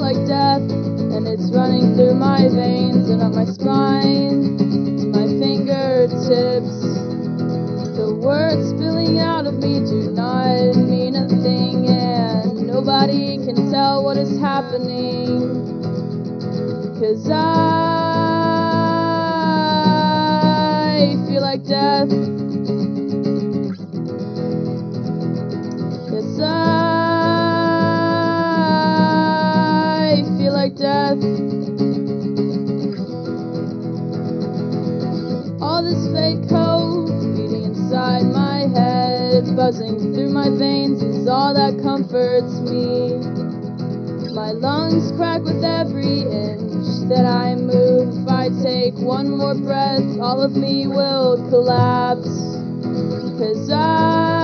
like death, and it's running through my veins and up my spine to my fingertips. The words spilling out of me do not mean a thing, and nobody can tell what is happening. Cause I death. All this fake hope beating inside my head, buzzing through my veins is all that comforts me. My lungs crack with every inch that I move. If I take one more breath, all of me will collapse. Cause I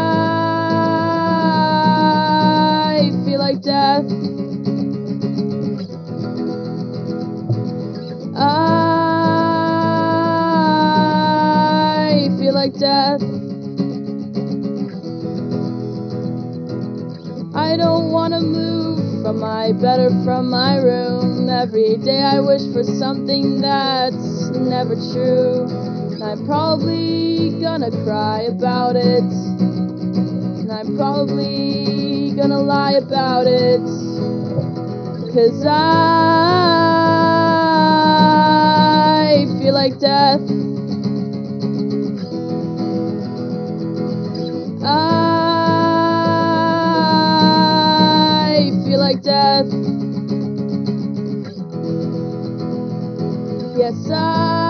I don't wanna move from my bed or from my room. Every day I wish for something that's never true. And I'm probably gonna cry about it. And I'm probably gonna lie about it. Cause I death. Yes, I